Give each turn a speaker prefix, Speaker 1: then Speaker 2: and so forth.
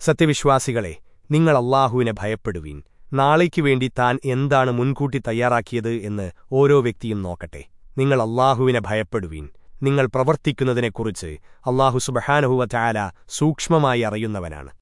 Speaker 1: സത്യവിശ്വാസികളെ നിങ്ങൾ അള്ളാഹുവിനെ ഭയപ്പെടുവീൻ. നാളേക്കു വേണ്ടി താൻ എന്താണ് മുൻകൂട്ടി തയ്യാറാക്കിയത് എന്ന് ഓരോ വ്യക്തിയും നോക്കട്ടെ. നിങ്ങൾ അള്ളാഹുവിനെ ഭയപ്പെടുവീൻ. നിങ്ങൾ പ്രവർത്തിക്കുന്നതിനെക്കുറിച്ച് അള്ളാഹു സുബഹാനഹുവ ചായാല സൂക്ഷ്മമായി അറിയുന്നവനാണ്.